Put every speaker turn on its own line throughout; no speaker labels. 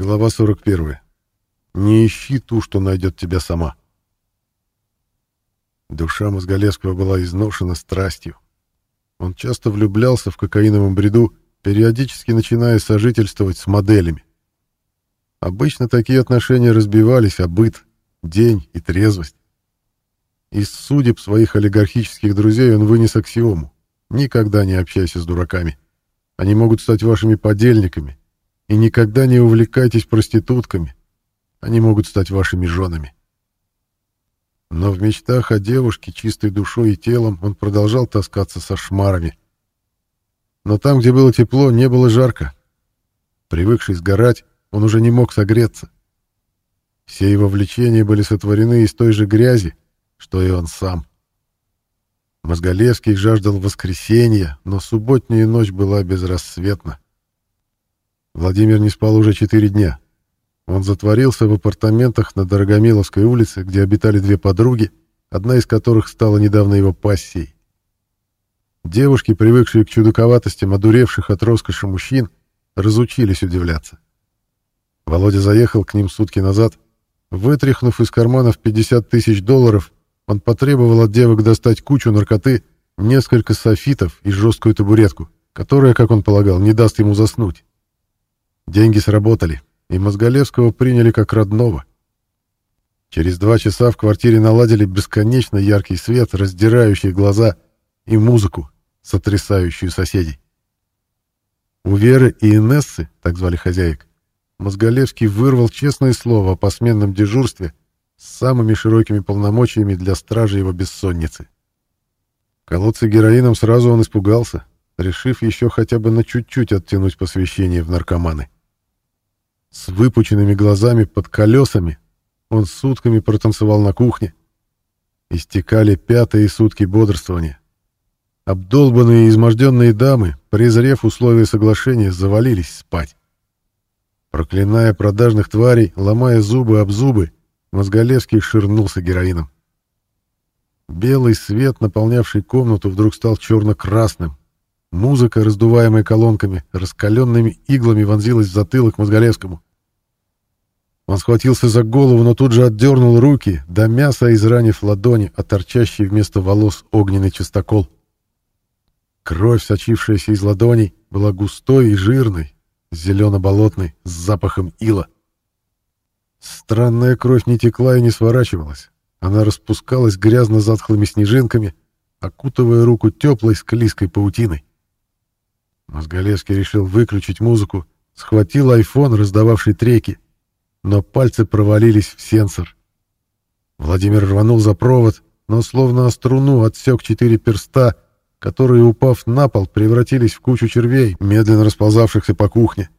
Глава 41. Не ищи ту, что найдет тебя сама. Душа Мозголевского была изношена страстью. Он часто влюблялся в кокаиновом бреду, периодически начиная сожительствовать с моделями. Обычно такие отношения разбивались о быт, день и трезвость. Из судеб своих олигархических друзей он вынес аксиому. Никогда не общайся с дураками. Они могут стать вашими подельниками. И никогда не увлекайтесь проститутками. Они могут стать вашими женами. Но в мечтах о девушке, чистой душой и телом, он продолжал таскаться со шмарами. Но там, где было тепло, не было жарко. Привыкший сгорать, он уже не мог согреться. Все его влечения были сотворены из той же грязи, что и он сам. Мозголевский жаждал воскресенья, но субботняя ночь была безрассветна. Владимир не спал уже четыре дня. Он затворился в апартаментах на Дорогомиловской улице, где обитали две подруги, одна из которых стала недавно его пассией. Девушки, привыкшие к чудаковатостям одуревших от роскоши мужчин, разучились удивляться. Володя заехал к ним сутки назад. Вытряхнув из карманов 50 тысяч долларов, он потребовал от девок достать кучу наркоты, несколько софитов и жесткую табуретку, которая, как он полагал, не даст ему заснуть. Деньги сработали и Мозголевского приняли как родного. Через два часа в квартире наладили бесконечно яркий свет, раздирающий глаза, и музыку, сотрясающую соседей. У Веры и Инессы, так звали хозяек, Мозголевский вырвал честное слово о посменном дежурстве с самыми широкими полномочиями для стражи его бессонницы. Колодцы героином сразу он испугался, решив еще хотя бы на чуть-чуть оттянуть посвящение в наркоманы. С выпученными глазами под колесами он сутками протанцевал на кухне. Истекали пятые сутки бодрствования. Обдолбанные и изможденные дамы, презрев условия соглашения, завалились спать. Проклиная продажных тварей, ломая зубы об зубы, Мозголевский ширнулся героином. Белый свет, наполнявший комнату, вдруг стал черно-красным, Музыка, раздуваемая колонками, раскаленными иглами вонзилась в затылок Мозголевскому. Он схватился за голову, но тут же отдернул руки, до мяса изранив ладони, а торчащий вместо волос огненный частокол. Кровь, сочившаяся из ладоней, была густой и жирной, зелено-болотной, с запахом ила. Странная кровь не текла и не сворачивалась. Она распускалась грязно-затхлыми снежинками, окутывая руку теплой склизкой паутиной. Мозголевский решил выключить музыку, схватил айфон, раздававший треки, но пальцы провалились в сенсор. Владимир рванул за провод, но словно о струну отсек четыре перста, которые, упав на пол, превратились в кучу червей, медленно расползавшихся по кухне.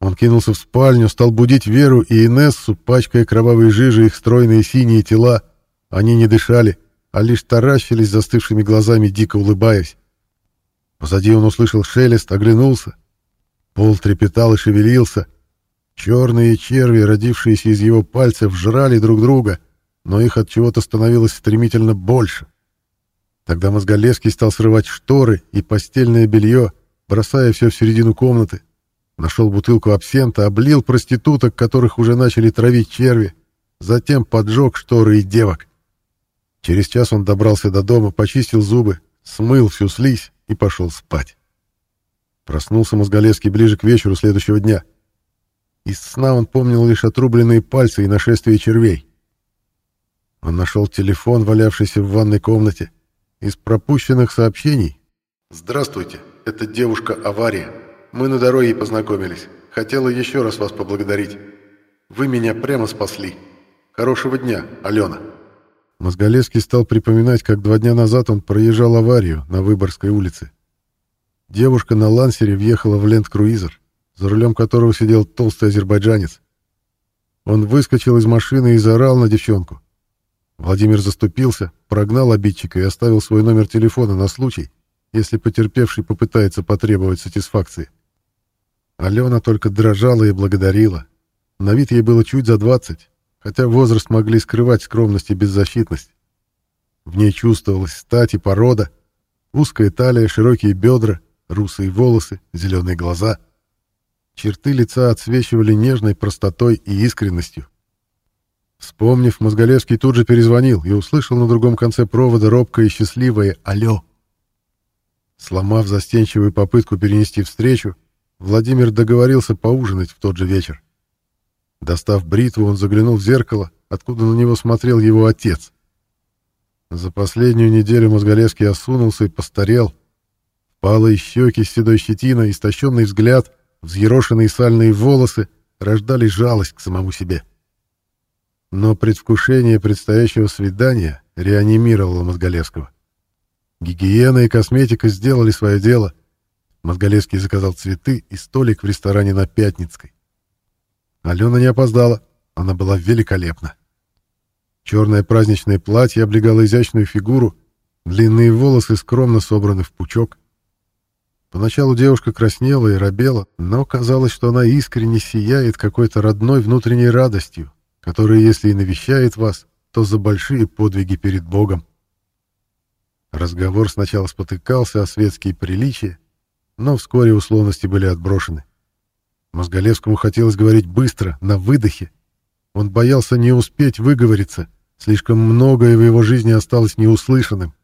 Он кинулся в спальню, стал будить Веру и Инессу, пачкая кровавые жижи их стройные синие тела. Они не дышали, а лишь таращились застывшими глазами, дико улыбаясь. Позади он услышал шелест, оглянулся. Пол трепетал и шевелился. Черные черви, родившиеся из его пальцев, жрали друг друга, но их от чего-то становилось стремительно больше. Тогда Мозголевский стал срывать шторы и постельное белье, бросая все в середину комнаты. Нашел бутылку абсента, облил проституток, которых уже начали травить черви, затем поджег шторы и девок. Через час он добрался до дома, почистил зубы, смыл всю слизь, и пошел спать. Проснулся Мозголевский ближе к вечеру следующего дня. Из сна он помнил лишь отрубленные пальцы и нашествие червей. Он нашел телефон, валявшийся в ванной комнате. Из пропущенных сообщений. «Здравствуйте, это девушка Авария. Мы на дороге познакомились. Хотела еще раз вас поблагодарить. Вы меня прямо спасли. Хорошего дня, Алена». Мозголевский стал припоминать, как два дня назад он проезжал аварию на Выборгской улице. Девушка на лансере въехала в ленд-круизер, за рулем которого сидел толстый азербайджанец. Он выскочил из машины и заорал на девчонку. Владимир заступился, прогнал обидчика и оставил свой номер телефона на случай, если потерпевший попытается потребовать сатисфакции. Алена только дрожала и благодарила. На вид ей было чуть за двадцать, хотя возраст могли скрывать скромность и беззащитность. В ней чувствовалась стать и порода, узкая талия, широкие бедра, русые волосы, зеленые глаза. Черты лица отсвечивали нежной простотой и искренностью. Вспомнив, Мозголевский тут же перезвонил и услышал на другом конце провода робкое и счастливое «Алло!». Сломав застенчивую попытку перенести встречу, Владимир договорился поужинать в тот же вечер. Достав бритву, он заглянул в зеркало, откуда на него смотрел его отец. За последнюю неделю Мозголевский осунулся и постарел. Впалые щеки седой щетиной, истощенный взгляд, взъерошенные сальные волосы рождали жалость к самому себе. Но предвкушение предстоящего свидания реанимировало Мозголевского. Гигиена и косметика сделали свое дело. Мозголевский заказал цветы и столик в ресторане на Пятницкой. Алена не опоздала. Она была великолепна. Черное праздничное платье облегало изящную фигуру, длинные волосы скромно собраны в пучок. Поначалу девушка краснела и робела, но казалось, что она искренне сияет какой-то родной внутренней радостью, который, если и навещает вас, то за большие подвиги перед Богом. Разговор сначала спотыкался о светские приличия, но вскоре условности были отброшены. Мозголевскому хотелось говорить быстро, на выдохе. Он боялся не успеть выговориться, слишком многое в его жизни осталось неуслышанным.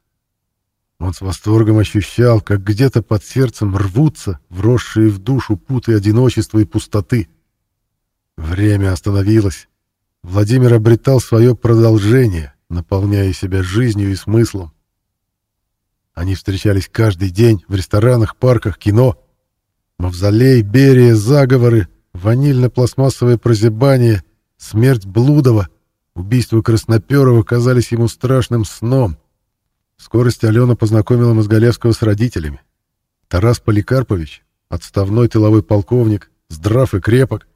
Он с восторгом ощущал, как где-то под сердцем рвутся вросшие в душу путы одиночества и пустоты. Время остановилось. Владимир обретал свое продолжение, наполняя себя жизнью и смыслом. Они встречались каждый день в ресторанах, парках, кино. Мавзолей, Берия, заговоры, ванильно-пластмассовое прозябание, смерть Блудова, убийство Красноперова казались ему страшным сном. В скорости Алена познакомила Мозголевского с родителями. Тарас Поликарпович, отставной тыловой полковник, здрав и крепок,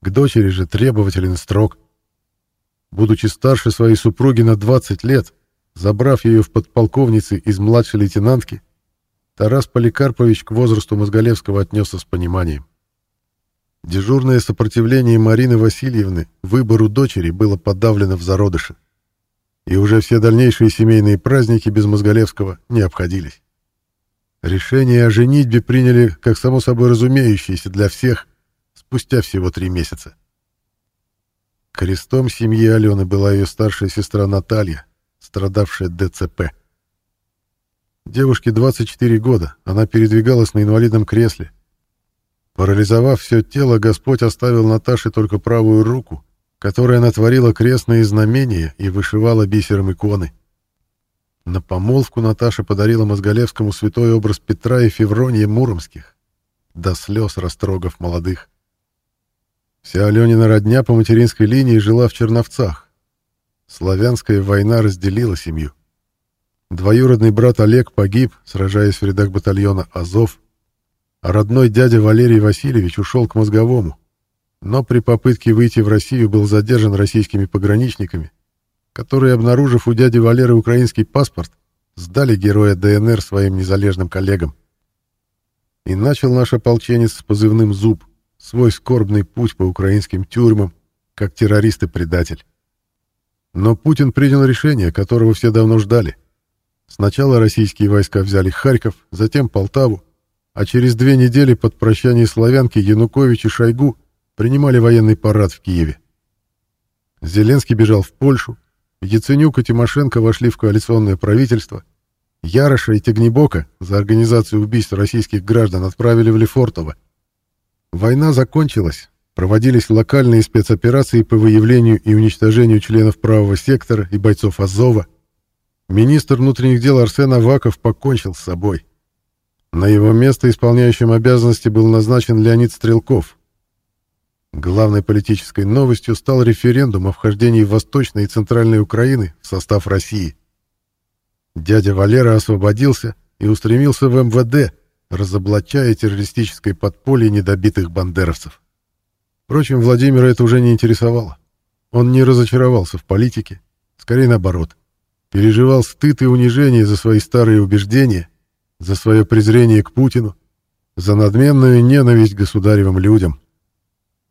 к дочери же требователен строг. Будучи старше своей супруги на 20 лет, забрав ее в подполковницы из младшей лейтенантки, Тарас Поликарпович к возрасту Мозголевского отнесся с пониманием. Дежурное сопротивление Марины Васильевны выбору дочери было подавлено в зародыше. И уже все дальнейшие семейные праздники без Мозголевского не обходились. Решение о женитьбе приняли, как само собой разумеющееся для всех, спустя всего три месяца. Крестом семьи Алены была ее старшая сестра Наталья, страдавшая ДЦП. Девушке 24 года, она передвигалась на инвалидном кресле. Парализовав все тело, Господь оставил Наташе только правую руку, которой она творила крестные знамения и вышивала бисером иконы. На помолвку Наташа подарила Мозголевскому святой образ Петра и Феврония Муромских, до слез растрогав молодых. Вся Аленина родня по материнской линии жила в Черновцах. Славянская война разделила семью. Двоюродный брат Олег погиб, сражаясь в рядах батальона «Азов», а родной дядя Валерий Васильевич ушел к мозговому, но при попытке выйти в Россию был задержан российскими пограничниками, которые, обнаружив у дяди Валеры украинский паспорт, сдали героя ДНР своим незалежным коллегам. И начал наш ополченец с позывным «Зуб» свой скорбный путь по украинским тюрьмам, как террорист и предатель. Но Путин принял решение, которого все давно ждали. Сначала российские войска взяли Харьков, затем Полтаву, а через две недели под прощание славянки Янукович и Шойгу принимали военный парад в Киеве. Зеленский бежал в Польшу, Яценюк и Тимошенко вошли в коалиционное правительство, Яроша и Тегнебока за организацию убийств российских граждан отправили в Лефортово. Война закончилась, проводились локальные спецоперации по выявлению и уничтожению членов правого сектора и бойцов Азова. Министр внутренних дел Арсен Аваков покончил с собой. На его место исполняющим обязанности был назначен Леонид Стрелков. Главной политической новостью стал референдум о вхождении Восточной и Центральной Украины в состав России. Дядя Валера освободился и устремился в МВД, разоблачая террористическое подполье недобитых бандеровцев. Впрочем, Владимира это уже не интересовало. Он не разочаровался в политике, скорее наоборот. Переживал стыд и унижение за свои старые убеждения, за свое презрение к Путину, за надменную ненависть государевым людям.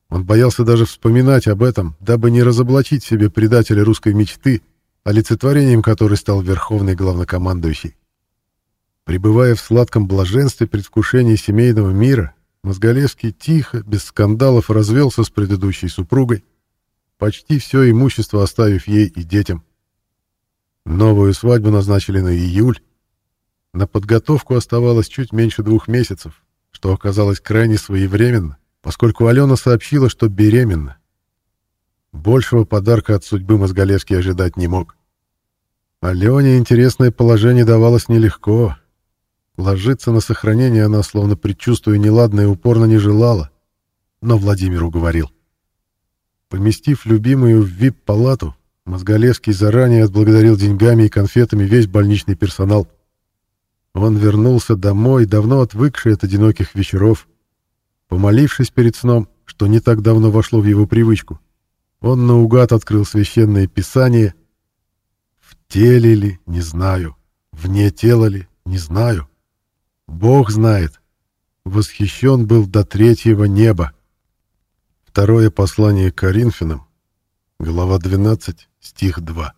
Он боялся даже вспоминать об этом, дабы не разоблачить себе предателя русской мечты, олицетворением которой стал верховный главнокомандующий. Пребывая в сладком блаженстве предвкушения семейного мира, Мозголевский тихо, без скандалов развелся с предыдущей супругой, почти все имущество оставив ей и детям. Новую свадьбу назначили на июль. На подготовку оставалось чуть меньше двух месяцев, что оказалось крайне своевременно, поскольку Алена сообщила, что беременна. Большего подарка от судьбы Мозголевский ожидать не мог. Алене интересное положение давалось нелегко. Ложиться на сохранение она, словно предчувствуя неладное, упорно не желала, но Владимир уговорил. Поместив любимую в вип-палату, Мозголевский заранее отблагодарил деньгами и конфетами весь больничный персонал. Он вернулся домой, давно отвыкший от одиноких вечеров. Помолившись перед сном, что не так давно вошло в его привычку, он наугад открыл священное писание. В теле ли, не знаю. Вне тела ли, не знаю. Бог знает. Восхищен был до третьего неба. Второе послание к Коринфянам, Глава 12, стих 2.